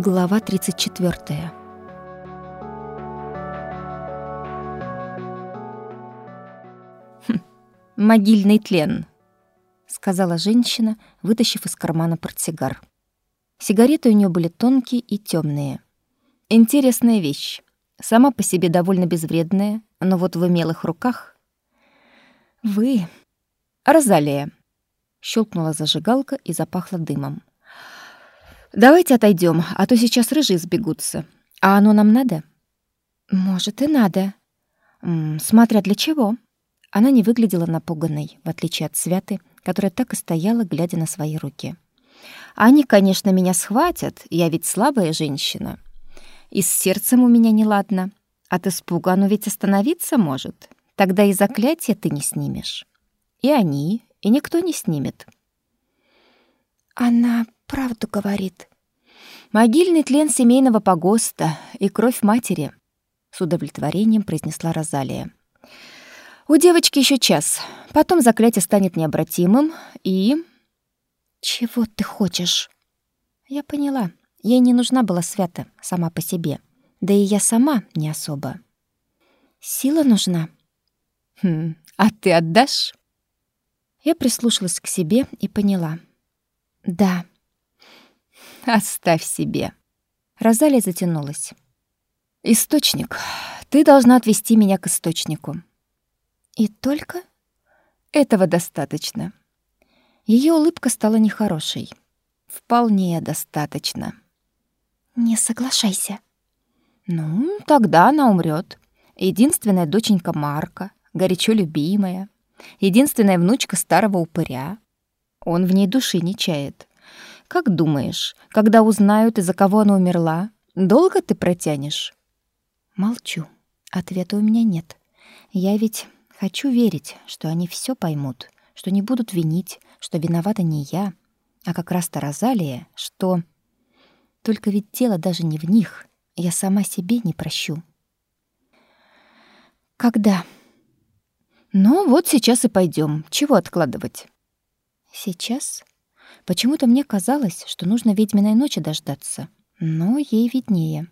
Глава 34. «Хм, «Могильный тлен», — сказала женщина, вытащив из кармана портсигар. Сигареты у нее были тонкие и темные. Интересная вещь. Сама по себе довольно безвредная, но вот в умелых руках... «Вы...» «Розалия», — щелкнула зажигалка и запахла дымом. Давайте отойдем, а то сейчас рыжие сбегутся. А оно нам надо? Может, и надо. М -м, смотря для чего. Она не выглядела напуганной, в отличие от Святы, которая так и стояла, глядя на свои руки. Они, конечно, меня схватят, я ведь слабая женщина. И с сердцем у меня неладно. От испуга оно ведь остановиться может. Тогда и заклятие ты не снимешь. И они, и никто не снимет. Она правду говорит. Могильный тлен семейного погоста и кровь матери, с удовлетворением произнесла Розалия. У девочки еще час. Потом заклятие станет необратимым и Чего ты хочешь? Я поняла. Ей не нужна была свята сама по себе. Да и я сама не особо. Сила нужна. Хм, а ты отдашь? Я прислушалась к себе и поняла. Да. Оставь себе. Розалия затянулась. Источник. Ты должна отвести меня к источнику. И только этого достаточно. Ее улыбка стала нехорошей. Вполне достаточно. Не соглашайся. Ну, тогда она умрет. Единственная доченька Марка, горячо любимая, единственная внучка старого упыря. Он в ней души не чает. Как думаешь, когда узнают, из-за кого она умерла, долго ты протянешь? Молчу. Ответа у меня нет. Я ведь хочу верить, что они все поймут, что не будут винить, что виновата не я, а как раз-то Розалия, что... Только ведь дело даже не в них. Я сама себе не прощу. Когда? Ну, вот сейчас и пойдем. Чего откладывать? Сейчас? Почему-то мне казалось, что нужно ведьминой ночи дождаться, но ей виднее.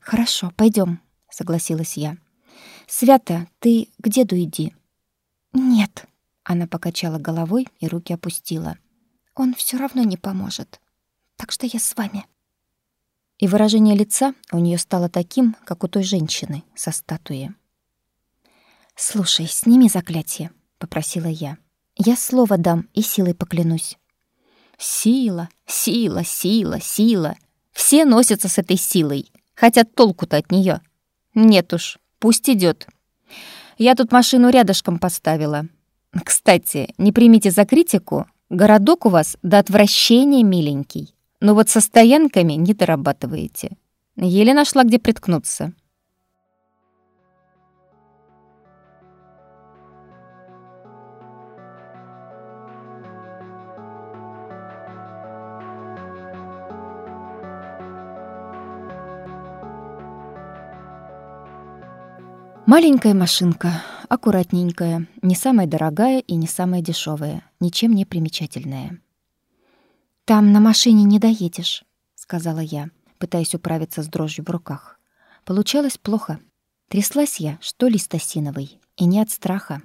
Хорошо, пойдем, согласилась я. Свята, ты к деду иди. Нет, она покачала головой и руки опустила. Он все равно не поможет. Так что я с вами. И выражение лица у нее стало таким, как у той женщины со статуи. «Слушай, сними заклятие», — попросила я. «Я слово дам и силой поклянусь». Сила, сила, сила, сила. Все носятся с этой силой, хотя толку-то от нее. Нет уж, пусть идет. Я тут машину рядышком поставила. Кстати, не примите за критику, городок у вас до отвращения миленький. Но вот со стоянками не дорабатываете. Еле нашла, где приткнуться. Маленькая машинка, аккуратненькая, не самая дорогая и не самая дешевая, ничем не примечательная. «Там на машине не доедешь», — сказала я, пытаясь управиться с дрожью в руках. Получалось плохо. Тряслась я, что лист осиновый, и не от страха.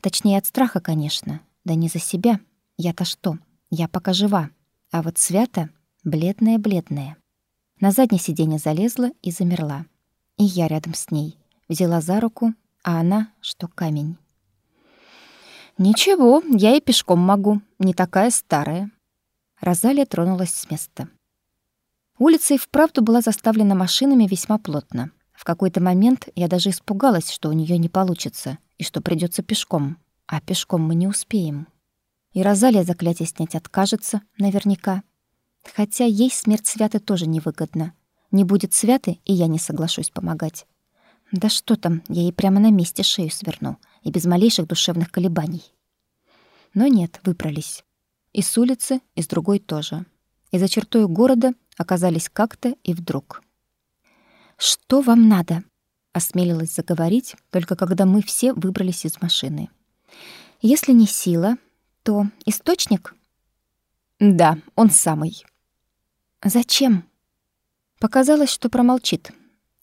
Точнее, от страха, конечно, да не за себя. Я-то что? Я пока жива. А вот Свята бледная-бледная. На заднее сиденье залезла и замерла. И я рядом с ней — взяла за руку, а она, что камень. «Ничего, я и пешком могу, не такая старая». Розалия тронулась с места. Улица и вправду была заставлена машинами весьма плотно. В какой-то момент я даже испугалась, что у нее не получится и что придется пешком. А пешком мы не успеем. И Розалия заклятие снять откажется, наверняка. Хотя ей смерть Святы тоже невыгодна. Не будет Святы, и я не соглашусь помогать. Да что там, я ей прямо на месте шею сверну, и без малейших душевных колебаний. Но нет, выбрались. И с улицы, и с другой тоже. И за чертой города оказались как-то и вдруг. «Что вам надо?» — осмелилась заговорить, только когда мы все выбрались из машины. «Если не сила, то источник?» «Да, он самый». «Зачем?» Показалось, что промолчит.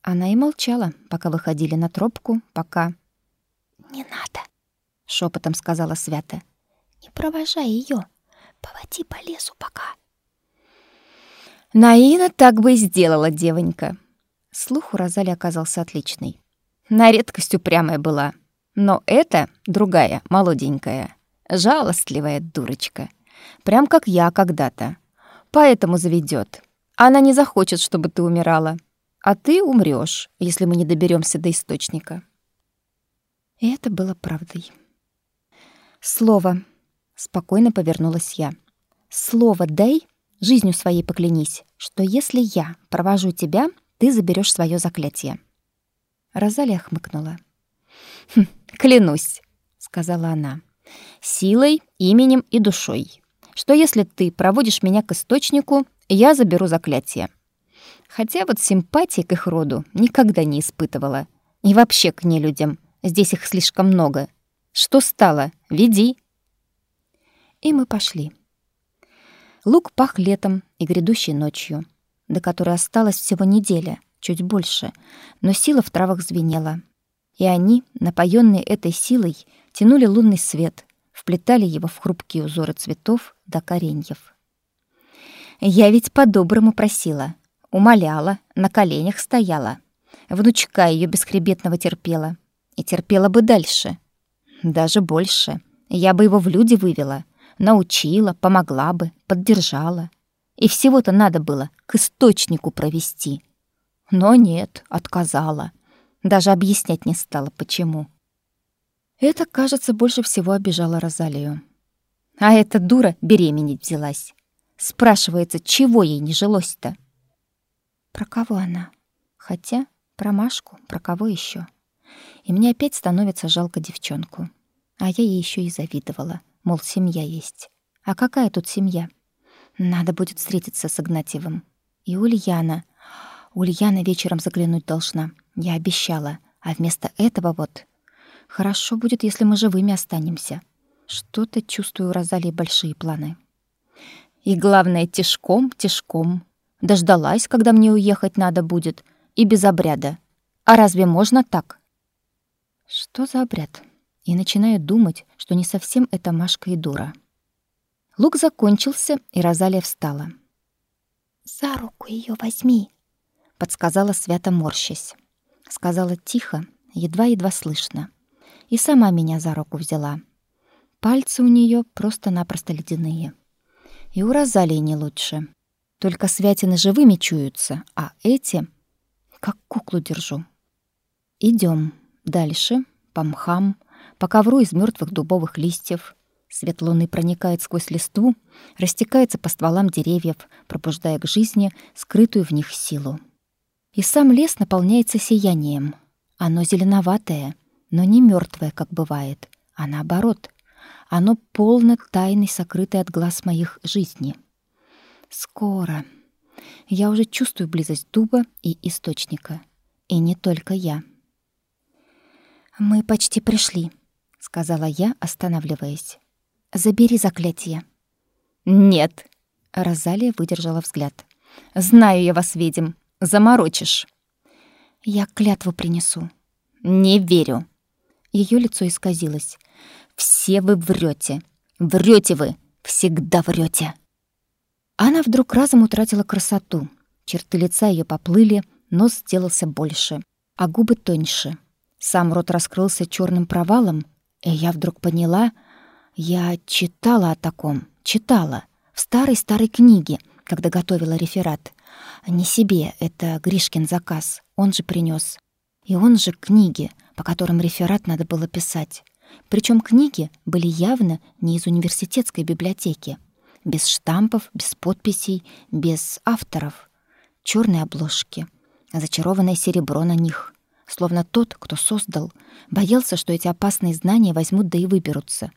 Она и молчала, пока выходили на тропку, пока... «Не надо», — шепотом сказала Свята. «Не провожай ее. Поводи по лесу пока». Наина так бы и сделала, девонька. Слух у Розали оказался отличный. На редкость упрямая была. Но эта, другая, молоденькая, жалостливая дурочка. Прям как я когда-то. Поэтому заведет. Она не захочет, чтобы ты умирала. А ты умрёшь, если мы не доберемся до источника. И это было правдой. Слово. Спокойно повернулась я. Слово дай, жизнью своей поклянись, что если я провожу тебя, ты заберешь свое заклятие. Розалия хмыкнула. «Хм, «Клянусь», — сказала она, — «силой, именем и душой, что если ты проводишь меня к источнику, я заберу заклятие. Хотя вот симпатии к их роду никогда не испытывала. И вообще к нелюдям. Здесь их слишком много. Что стало? Веди». И мы пошли. Лук пах летом и грядущей ночью, до которой осталась всего неделя — чуть больше, но сила в травах звенела. И они, напоенные этой силой, тянули лунный свет, вплетали его в хрупкие узоры цветов до кореньев. Я ведь по-доброму просила, умоляла, на коленях стояла. Внучка ее бесхребетного терпела. И терпела бы дальше. Даже больше. Я бы его в люди вывела, научила, помогла бы, поддержала. И всего-то надо было к источнику провести — но нет, отказала. Даже объяснять не стала, почему. Это, кажется, больше всего обижало Розалию. А эта дура беременеть взялась. Спрашивается, чего ей не жилось-то? Про кого она? Хотя про Машку, про кого еще? И мне опять становится жалко девчонку. А я ей еще и завидовала, мол, семья есть. А какая тут семья? Надо будет встретиться с Игнатьевым. И Ульяна. Ульяна вечером заглянуть должна. Я обещала. А вместо этого вот... Хорошо будет, если мы живыми останемся. Что-то чувствую у Розалии большие планы. И главное, тишком, тишком. Дождалась, когда мне уехать надо будет. И без обряда. А разве можно так? Что за обряд? И начинаю думать, что не совсем это Машка и дура. Лук закончился, и Розалия встала. «За руку ее возьми», подсказала свято морщась. Сказала тихо, едва-едва слышно. И сама меня за руку взяла. Пальцы у нее просто-напросто ледяные. И у Розалии не лучше. Только святины живыми чуются, а эти как куклу держу. Идем дальше, по мхам, по ковру из мертвых дубовых листьев. Свет луны проникает сквозь листву, растекается по стволам деревьев, пробуждая к жизни скрытую в них силу. И сам лес наполняется сиянием. Оно зеленоватое, но не мертвое, как бывает, а наоборот. Оно полно тайны, сокрытой от глаз моих жизни. Скоро. Я уже чувствую близость дуба и источника. И не только я. «Мы почти пришли», — сказала я, останавливаясь. «Забери заклятие». «Нет», — Розалия выдержала взгляд. «Знаю я вас, ведьм. Заморочишь. Я клятву принесу. Не верю. Ее лицо исказилось. Все вы врете. Врете вы. Всегда врете. Она вдруг разом утратила красоту. Черты лица ее поплыли, нос сделался больше, а губы тоньше. Сам рот раскрылся черным провалом, и я вдруг поняла, я читала о таком, читала в старой-старой книге, когда готовила реферат. Не себе, это Гришкин заказ, он же принес. И он же книги, по которым реферат надо было писать. Причем книги были явно не из университетской библиотеки. Без штампов, без подписей, без авторов. Черные обложки, зачарованное серебро на них. Словно тот, кто создал, боялся, что эти опасные знания возьмут да и выберутся.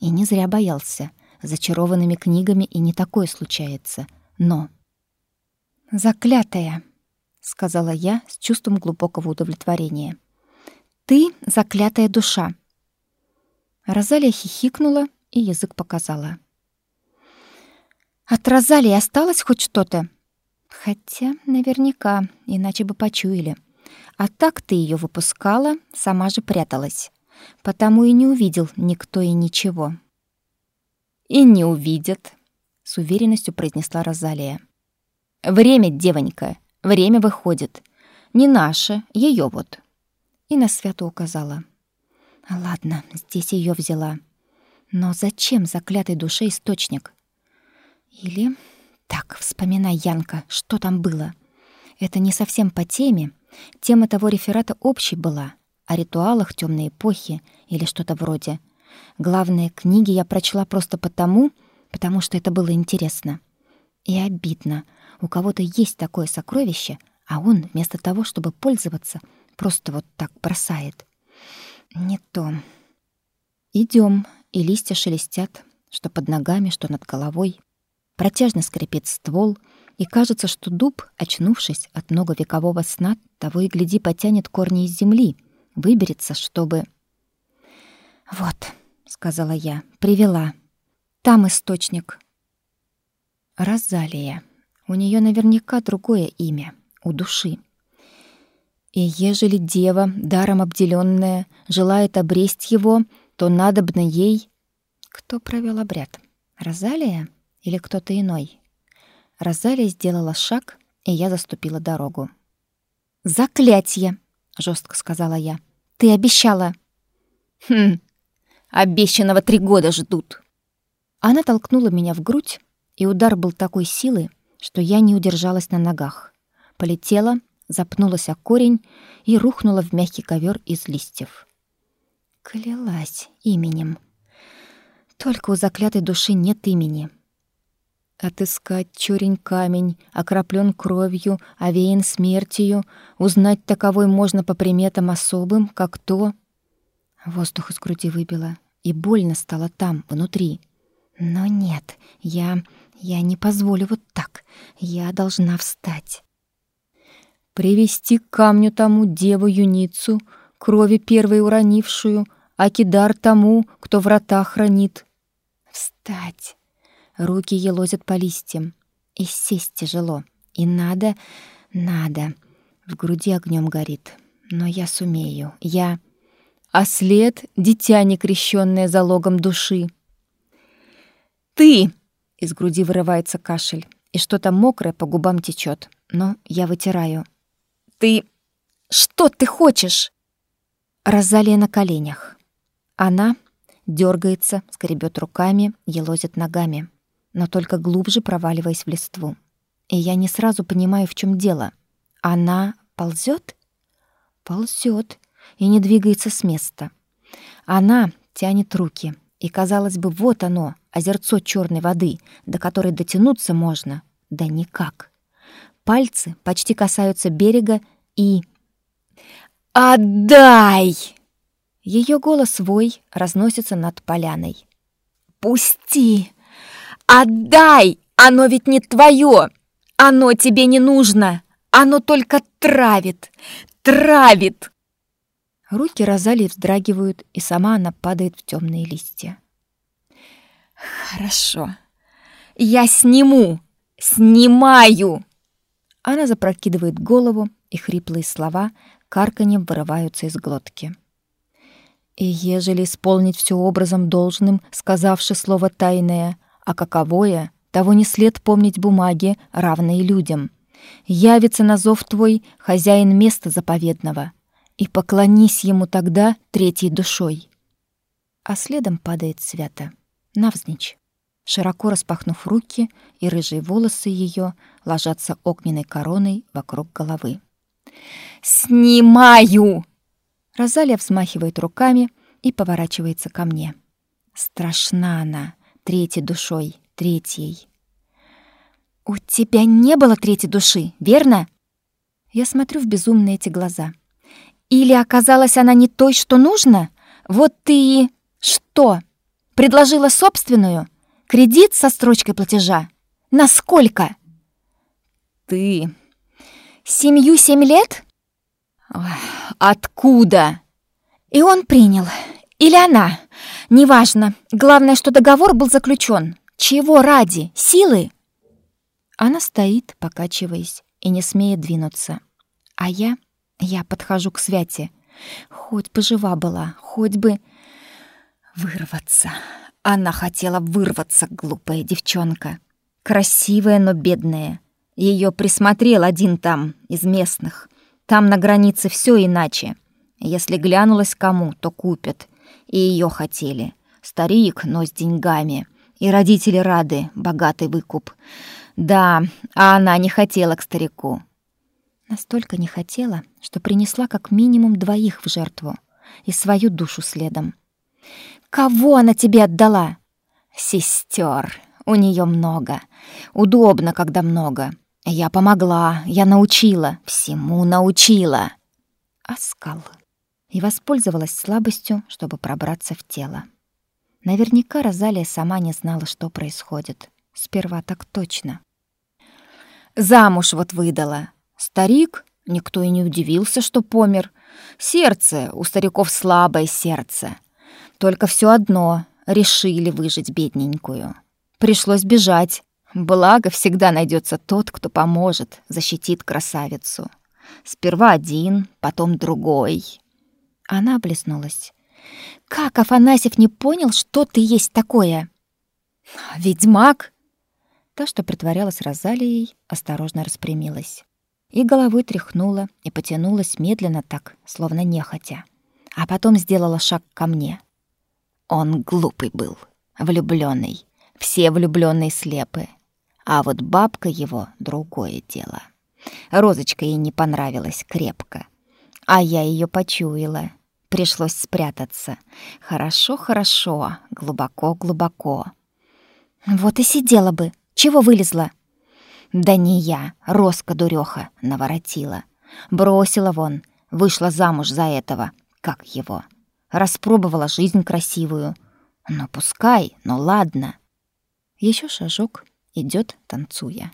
И не зря боялся. Зачарованными книгами и не такое случается. Но «Заклятая», — сказала я с чувством глубокого удовлетворения. «Ты — заклятая душа». Розалия хихикнула и язык показала. «От Розалии осталось хоть что-то?» Хотя наверняка, иначе бы почуяли. А так ты ее выпускала, сама же пряталась. Потому и не увидел никто и ничего. И не увидят, с уверенностью произнесла Розалия. Время, девонька, время выходит. Не наше, ее вот. И на свято указала. Ладно, здесь ее взяла. Но зачем заклятой душе источник? Или... Так, вспоминай, Янка, что там было. Это не совсем по теме. Тема того реферата общей была. О ритуалах темной эпохи или что-то вроде. Главное, книги я прочла просто потому, потому что это было интересно. И обидно. У кого-то есть такое сокровище, а он вместо того, чтобы пользоваться, просто вот так бросает. Не то. Идем, и листья шелестят, что под ногами, что над головой. Протяжно скрипит ствол, и кажется, что дуб, очнувшись от многовекового сна, того и гляди потянет корни из земли, выберется, чтобы... «Вот», — сказала я, — «привела. Там источник». Розалия. У нее наверняка другое имя, у души. И ежели дева, даром обделенная, желает обресть его, то надобно ей... Кто провел обряд? Розалия или кто-то иной? Розалия сделала шаг, и я заступила дорогу. «Заклятье!» — жестко сказала я. «Ты обещала!» «Хм, обещанного три года ждут!» Она толкнула меня в грудь, и удар был такой силы, что я не удержалась на ногах. Полетела, запнулась о корень и рухнула в мягкий ковер из листьев. Клялась именем. Только у заклятой души нет имени. Отыскать чурень камень, окроплен кровью, овеян смертью, узнать таковой можно по приметам особым, как то... Воздух из груди выбило, и больно стало там, внутри. Но нет, я... я не позволю вот так. Я должна встать привести к камню тому деву-юницу, крови первой уронившую, а кидар тому, кто врата хранит. Встать. Руки елозят по листьям. И сесть тяжело. И надо, надо. В груди огнем горит. Но я сумею. Я... А след — дитя некрещенное залогом души. «Ты!» — из груди вырывается кашель, и что-то мокрое по губам течет. Но я вытираю — ты... Что ты хочешь?» Розалия на коленях. Она дергается, скребет руками, елозит ногами, но только глубже проваливаясь в листву. И я не сразу понимаю, в чем дело. Она ползет? Ползет и не двигается с места. Она тянет руки, и, казалось бы, вот оно, озерцо черной воды, до которой дотянуться можно. Да никак. Пальцы почти касаются берега и... «Отдай!» Ее голос вой разносится над поляной. «Пусти! Отдай! Оно ведь не твое! Оно тебе не нужно! Оно только травит! Травит!» Руки Розалии вздрагивают, и сама она падает в темные листья. «Хорошо. Я сниму! Снимаю!» Она запрокидывает голову, и хриплые слова карканьем вырываются из глотки. И ежели исполнить все образом должным, сказавши слово тайное, а каковое, того не след помнить бумаги, равные людям. Явится на зов твой хозяин места заповедного, и поклонись ему тогда третьей душой. А следом падает свято, навзничь широко распахнув руки, и рыжие волосы ее ложатся огненной короной вокруг головы. «Снимаю!» Розалия взмахивает руками и поворачивается ко мне. Страшна она, третьей душой, третьей. «У тебя не было третьей души, верно?» Я смотрю в безумные эти глаза. «Или оказалась она не той, что нужно? Вот ты и... Что? Предложила собственную?» Кредит со строчкой платежа? На сколько? Ты... Семью семь лет? Откуда? И он принял. Или она. Неважно. Главное, что договор был заключен. Чего ради? Силы? Она стоит, покачиваясь, и не смеет двинуться. А я, я подхожу к Святе. Хоть бы жива была, хоть бы... Вырваться. Она хотела вырваться, глупая девчонка. Красивая, но бедная. Ее присмотрел один там, из местных. Там на границе все иначе. Если глянулась кому, то купят. И ее хотели. Старик, но с деньгами. И родители рады, богатый выкуп. Да, а она не хотела к старику. Настолько не хотела, что принесла как минимум двоих в жертву и свою душу следом. Кого она тебе отдала? Сестер. У нее много. Удобно, когда много. Я помогла, я научила, всему научила. Оскал. И воспользовалась слабостью, чтобы пробраться в тело. Наверняка Розалия сама не знала, что происходит. Сперва так точно. Замуж вот выдала. Старик, никто и не удивился, что помер. Сердце, у стариков слабое сердце. Только все одно, решили выжить бедненькую. Пришлось бежать. Благо, всегда найдется тот, кто поможет, защитит красавицу. Сперва один, потом другой. Она облеснулась. «Как Афанасьев не понял, что ты есть такое?» «Ведьмак!» Та, что притворялась Розалией, осторожно распрямилась. И головой тряхнула и потянулась медленно так, словно нехотя. А потом сделала шаг ко мне. Он глупый был, влюбленный. Все влюбленные слепы. А вот бабка его — другое дело. Розочка ей не понравилась крепко. А я ее почуяла. Пришлось спрятаться. Хорошо, хорошо, глубоко-глубоко. Вот и сидела бы, чего вылезла? Да не я, Роска дуреха наворотила. Бросила вон, вышла замуж за этого, как его. Распробовала жизнь красивую. Ну, пускай, ну ладно. Еще шажок идет, танцуя.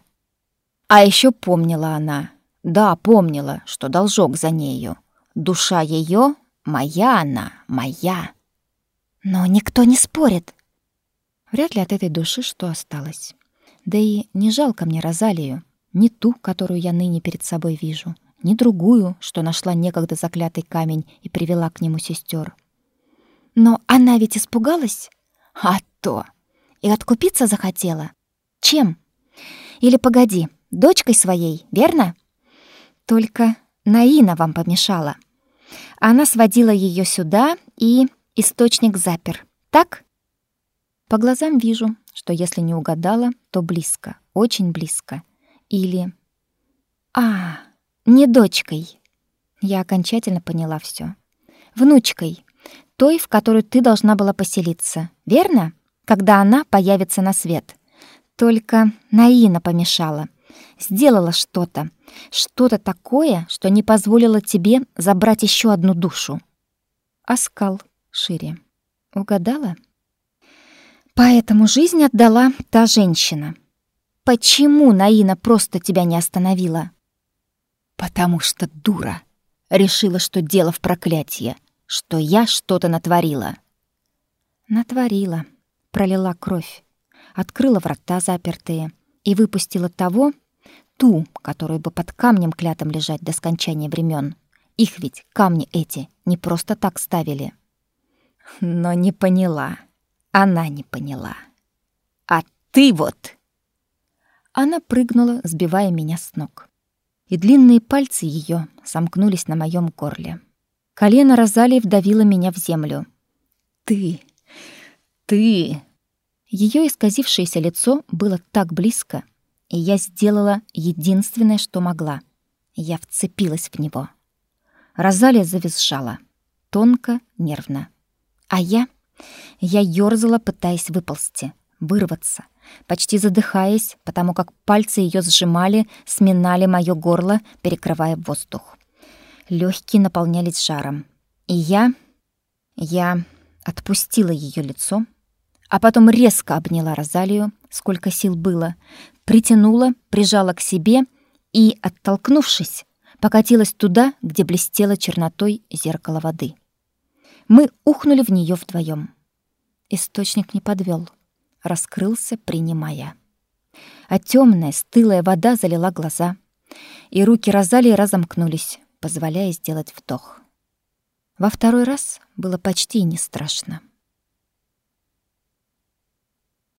А еще помнила она, да, помнила, что должок за нею. Душа ее моя она, моя. Но никто не спорит. Вряд ли от этой души что осталось. Да и не жалко мне Розалию, не ту, которую я ныне перед собой вижу, не другую, что нашла некогда заклятый камень и привела к нему сестер. Но она ведь испугалась? А то! И откупиться захотела. Чем? Или погоди, дочкой своей, верно? Только Наина вам помешала. Она сводила ее сюда и источник запер. Так? По глазам вижу, что если не угадала, то близко, очень близко. Или... А, не дочкой. Я окончательно поняла все. Внучкой. Той, в которую ты должна была поселиться. Верно? Когда она появится на свет. Только Наина помешала. Сделала что-то. Что-то такое, что не позволило тебе забрать еще одну душу. Оскал шире. Угадала? Поэтому жизнь отдала та женщина. Почему Наина просто тебя не остановила? Потому что дура. Решила, что дело в проклятии, что я что-то натворила. Натворила. Пролила кровь. Открыла врата запертые и выпустила того, ту, которую бы под камнем клятым лежать до скончания времен. Их ведь камни эти не просто так ставили. Но не поняла. Она не поняла. А ты вот... Она прыгнула, сбивая меня с ног. И длинные пальцы ее сомкнулись на моем горле. Колено Розалии вдавило меня в землю. «Ты! Ты!» Ее исказившееся лицо было так близко, и я сделала единственное, что могла. Я вцепилась в него. Розалия завизжала. Тонко, нервно. А я я ёрзала, пытаясь выползти, вырваться, почти задыхаясь, потому как пальцы ее сжимали, сминали моё горло, перекрывая воздух. Лёгкие наполнялись жаром. И я... Я отпустила её лицо, а потом резко обняла Розалию, сколько сил было, притянула, прижала к себе и, оттолкнувшись, покатилась туда, где блестело чернотой зеркало воды. Мы ухнули в нее вдвоем. Источник не подвел, раскрылся, принимая. а темная, стылая вода залила глаза, и руки Розалии разомкнулись, позволяя сделать вдох. Во второй раз было почти не страшно.